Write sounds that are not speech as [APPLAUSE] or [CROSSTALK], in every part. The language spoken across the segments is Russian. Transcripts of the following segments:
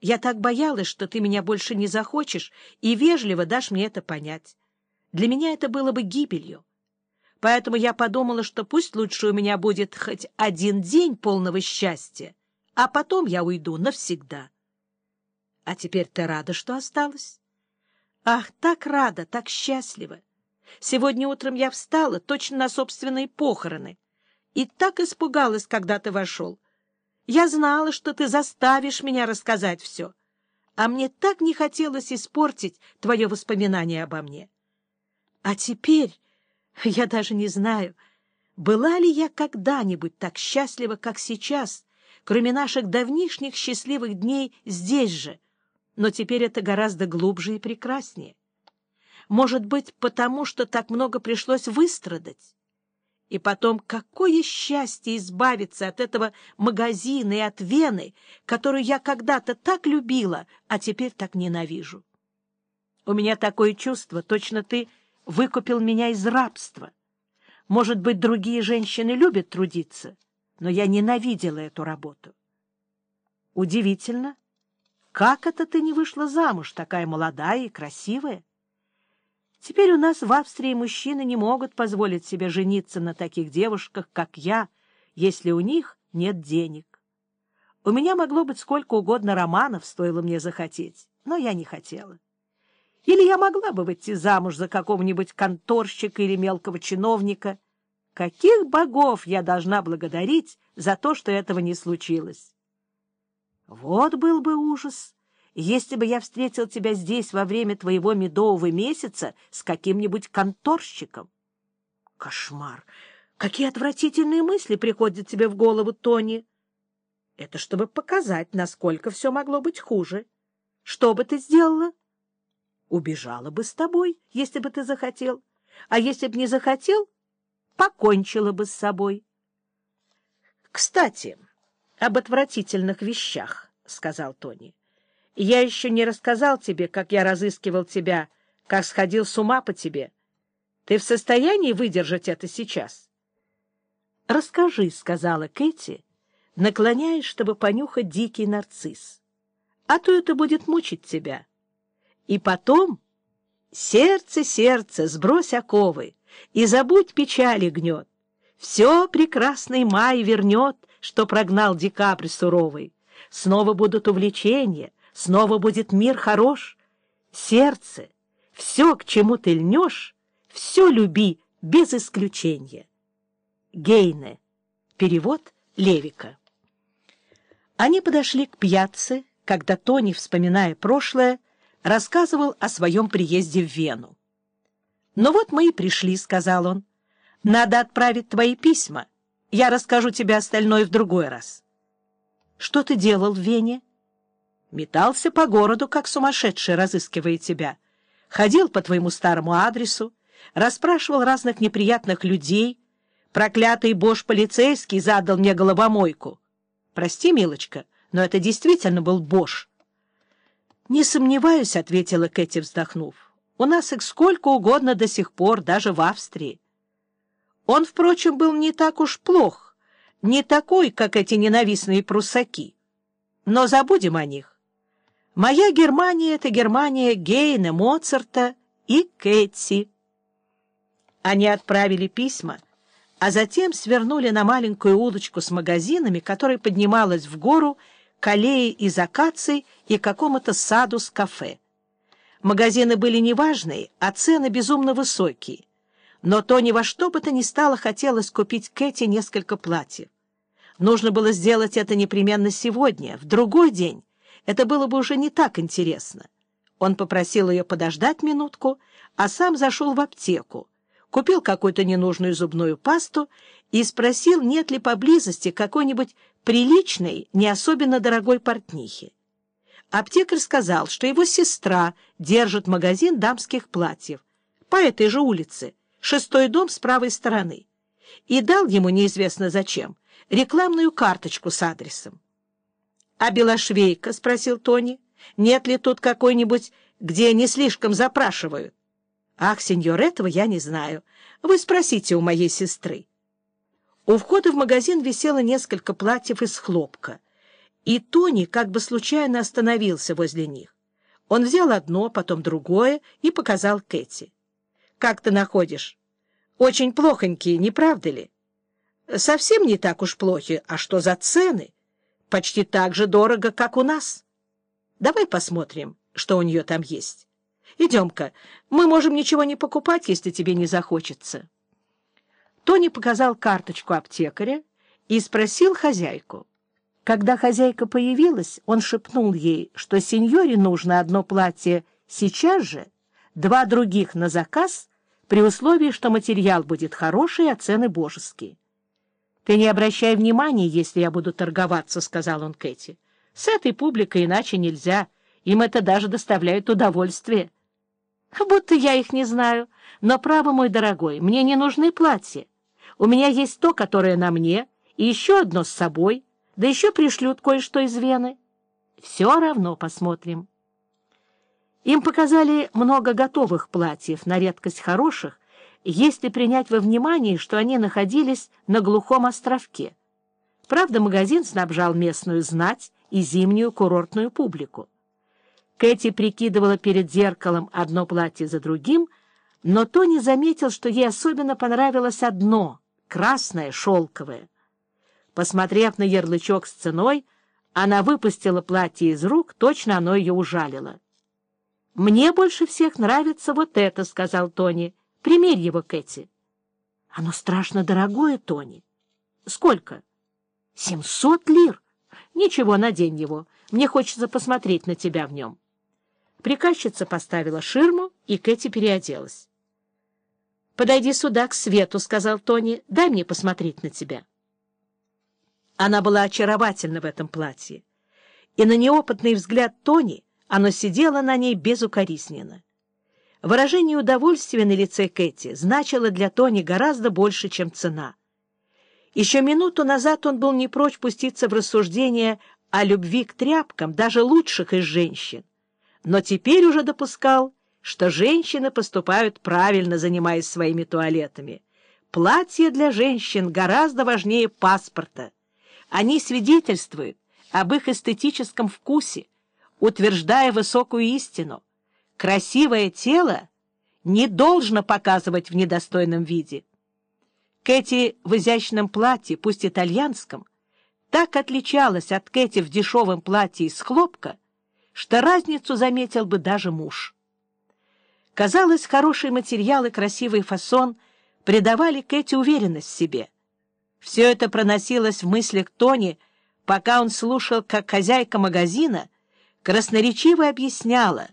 Я так боялась, что ты меня больше не захочешь, и вежливо дашь мне это понять. Для меня это было бы гибелью. Поэтому я подумала, что пусть лучше у меня будет хоть один день полного счастья, а потом я уйду навсегда. А теперь ты рада, что осталась? Ах, так рада, так счастлива! Сегодня утром я встала точно на собственные похороны и так испугалась, когда ты вошел. Я знала, что ты заставишь меня рассказать все, а мне так не хотелось испортить твое воспоминание обо мне. А теперь [LAUGHS] я даже не знаю, была ли я когда-нибудь так счастлива, как сейчас, кроме наших давнишних счастливых дней здесь же, но теперь это гораздо глубже и прекраснее. Может быть, потому что так много пришлось выстрадать. И потом, какое счастье избавиться от этого магазина и от Вены, которую я когда-то так любила, а теперь так ненавижу. У меня такое чувство, точно ты выкупил меня из рабства. Может быть, другие женщины любят трудиться, но я ненавидела эту работу. Удивительно, как это ты не вышла замуж, такая молодая и красивая? Теперь у нас в Австрии мужчины не могут позволить себе жениться на таких девушках, как я, если у них нет денег. У меня могло быть сколько угодно романов, стоило мне захотеть, но я не хотела. Или я могла бы выйти замуж за какого-нибудь конторщика или мелкого чиновника. Каких богов я должна благодарить за то, что этого не случилось? Вот был бы ужас, если бы я встретил тебя здесь во время твоего медового месяца с каким-нибудь конторщиком. Кошмар! Какие отвратительные мысли приходят тебе в голову, Тони! Это чтобы показать, насколько все могло быть хуже. Что бы ты сделала? Убежала бы с тобой, если бы ты захотел. А если бы не захотел, покончила бы с собой. Кстати, об отвратительных вещах, — сказал Тони. Я еще не рассказал тебе, как я разыскивал тебя, как сходил с ума по тебе. Ты в состоянии выдержать это сейчас? — Расскажи, — сказала Кэти, наклоняясь, чтобы понюхать дикий нарцисс. — А то это будет мучить тебя. И потом... Сердце, сердце, сбрось оковы и забудь печали гнет. Все прекрасный май вернет, что прогнал декабрь суровый. Снова будут увлечения, снова будет мир хорош. Сердце, все, к чему ты льнешь, все люби без исключения. Гейне. Перевод Левика. Они подошли к пьяце, когда Тони, вспоминая прошлое, рассказывал о своем приезде в Вену. «Ну вот мы и пришли», — сказал он. «Надо отправить твои письма. Я расскажу тебе остальное в другой раз». «Что ты делал в Вене?» «Метался по городу, как сумасшедший, разыскивая тебя. Ходил по твоему старому адресу, расспрашивал разных неприятных людей. Проклятый Бош-полицейский задал мне головомойку. Прости, милочка, но это действительно был Бош». «Не сомневаюсь», — ответила Кэти, вздохнув. «У нас их сколько угодно до сих пор, даже в Австрии. Он, впрочем, был не так уж плох, не такой, как эти ненавистные прусаки. Но забудем о них. Моя Германия — это Германия Гейна, Моцарта и Кэти». Они отправили письма, а затем свернули на маленькую улочку с магазинами, которая поднималась в гору, к аллее из акаций и какому-то саду с кафе. Магазины были неважные, а цены безумно высокие. Но то ни во что бы то ни стало хотелось купить Кэти несколько платьев. Нужно было сделать это непременно сегодня, в другой день. Это было бы уже не так интересно. Он попросил ее подождать минутку, а сам зашел в аптеку, купил какую-то ненужную зубную пасту и спросил, нет ли поблизости какой-нибудь приличной, не особенно дорогой портнихи. Аптекарь сказал, что его сестра держит магазин дамских платьев по этой же улице, шестой дом с правой стороны, и дал ему неизвестно зачем рекламную карточку с адресом. — А Белошвейка? — спросил Тони. — Нет ли тут какой-нибудь, где не слишком запрашивают? — Ах, сеньор, этого я не знаю. Вы спросите у моей сестры. У входа в магазин висело несколько платьев из хлопка, и Тони как бы случайно остановился возле них. Он взял одно, потом другое и показал Кэти. «Как ты находишь? Очень плохонькие, не правда ли?» «Совсем не так уж плохи. А что за цены? Почти так же дорого, как у нас. Давай посмотрим, что у нее там есть. Идем-ка, мы можем ничего не покупать, если тебе не захочется». Тони показал карточку аптекаря и спросил хозяйку. Когда хозяйка появилась, он шепнул ей, что сеньоре нужно одно платье сейчас же, два других на заказ, при условии, что материал будет хороший, а цены божеские. — Ты не обращай внимания, если я буду торговаться, — сказал он Кэти. — С этой публикой иначе нельзя. Им это даже доставляет удовольствие. — Будто я их не знаю. Но, право, мой дорогой, мне не нужны платья. У меня есть то, которое на мне, и еще одно с собой — да еще пришлют кое-что из Вены. Все равно посмотрим. Им показали много готовых платьев, на редкость хороших, если принять во внимание, что они находились на глухом островке. Правда, магазин снабжал местную знать и зимнюю курортную публику. Кэти прикидывала перед зеркалом одно платье за другим, но Тони заметил, что ей особенно понравилось одно — красное, шелковое. Посмотрев на ярлычок с ценой, она выпустила платье из рук, точно оно ее ужалило. — Мне больше всех нравится вот это, — сказал Тони. — Примерь его, Кэти. — Оно страшно дорогое, Тони. — Сколько? — Семьсот лир. Ничего, надень его. Мне хочется посмотреть на тебя в нем. Приказчица поставила ширму, и Кэти переоделась. — Подойди сюда, к свету, — сказал Тони. — Дай мне посмотреть на тебя. — она была очаровательна в этом платье, и на неопытный взгляд Тони оно сидело на ней безукоризненно. Выражение удовольствия на лице Кэти значило для Тони гораздо больше, чем цена. Еще минуту назад он был не прочь пуститься в рассуждения о любви к тряпкам, даже лучших из женщин, но теперь уже допускал, что женщины поступают правильно, занимаясь своими туалетами. Платье для женщин гораздо важнее паспорта — они свидетельствуют об их эстетическом вкусе, утверждая высокую истину. Красивое тело не должно показывать в недостойном виде. Кэти в изящном платье, пусть итальянском, так отличалась от Кэти в дешевом платье из хлопка, что разницу заметил бы даже муж. Казалось, хороший материал и красивый фасон придавали Кэти уверенность в себе — все это проносилось в мыслях Тони, пока он слушал, как хозяйка магазина красноречиво объясняла,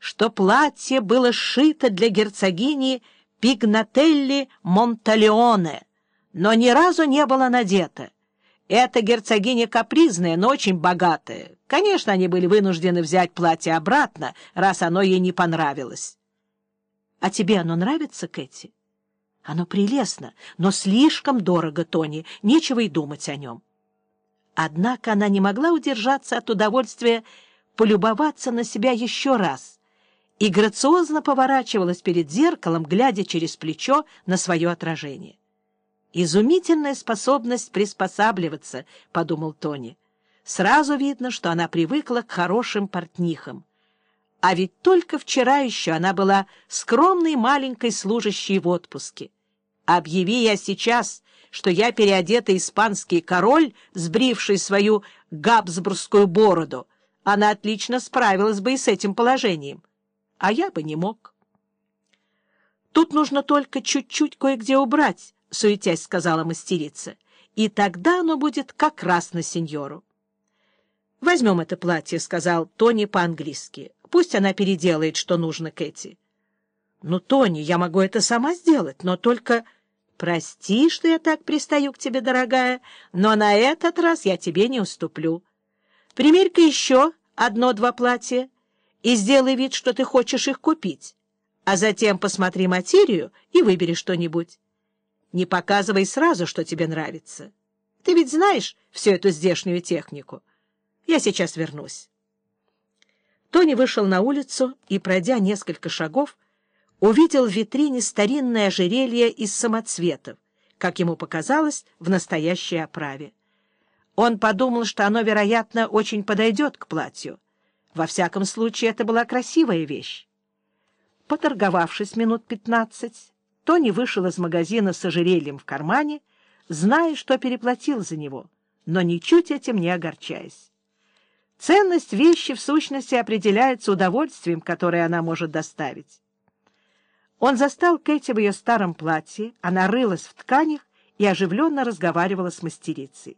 что платье было сшито для герцогини Пигнателли Монталеоне, но ни разу не было надето. Эта герцогиня капризная, но очень богатая. Конечно, они были вынуждены взять платье обратно, раз оно ей не понравилось. — А тебе оно нравится, Кэти? Оно прелестно, но слишком дорого, Тони, нечего и думать о нем. Однако она не могла удержаться от удовольствия полюбоваться на себя еще раз и грациозно поворачивалась перед зеркалом, глядя через плечо на свое отражение. «Изумительная способность приспосабливаться», — подумал Тони. «Сразу видно, что она привыкла к хорошим портнихам. А ведь только вчера еще она была скромной маленькой служащей в отпуске. Объяви я сейчас, что я переодетый испанский король, сбривший свою габсбургскую бороду, она отлично справилась бы и с этим положением. А я бы не мог. Тут нужно только чуть-чуть кое-где убрать, — суетясь сказала мастерица, — и тогда оно будет как раз на сеньору. — Возьмем это платье, — сказал Тони по-английски. Пусть она переделает, что нужно Кэти. — Ну, Тони, я могу это сама сделать, но только... Прости, что я так пристаю к тебе, дорогая, но на этот раз я тебе не уступлю. Примерь-ка еще одно-два платья и сделай вид, что ты хочешь их купить, а затем посмотри материю и выбери что-нибудь. Не показывай сразу, что тебе нравится. Ты ведь знаешь всю эту здешнюю технику. Я сейчас вернусь. Тони вышел на улицу и, пройдя несколько шагов, увидел в витрине старинное ожерелье из самоцветов, как ему показалось, в настоящей оправе. Он подумал, что оно, вероятно, очень подойдет к платью. Во всяком случае, это была красивая вещь. Поторговавшись минут пятнадцать, Тони вышел из магазина с ожерельем в кармане, зная, что переплатил за него, но ничуть этим не огорчаясь. Ценность вещи, в сущности, определяется удовольствием, которое она может доставить. Он застал Кэти в ее старом платье, она рылась в тканях и оживленно разговаривала с мастерицей.